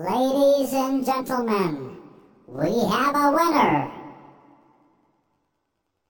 Ladies and gentlemen, we have a winner.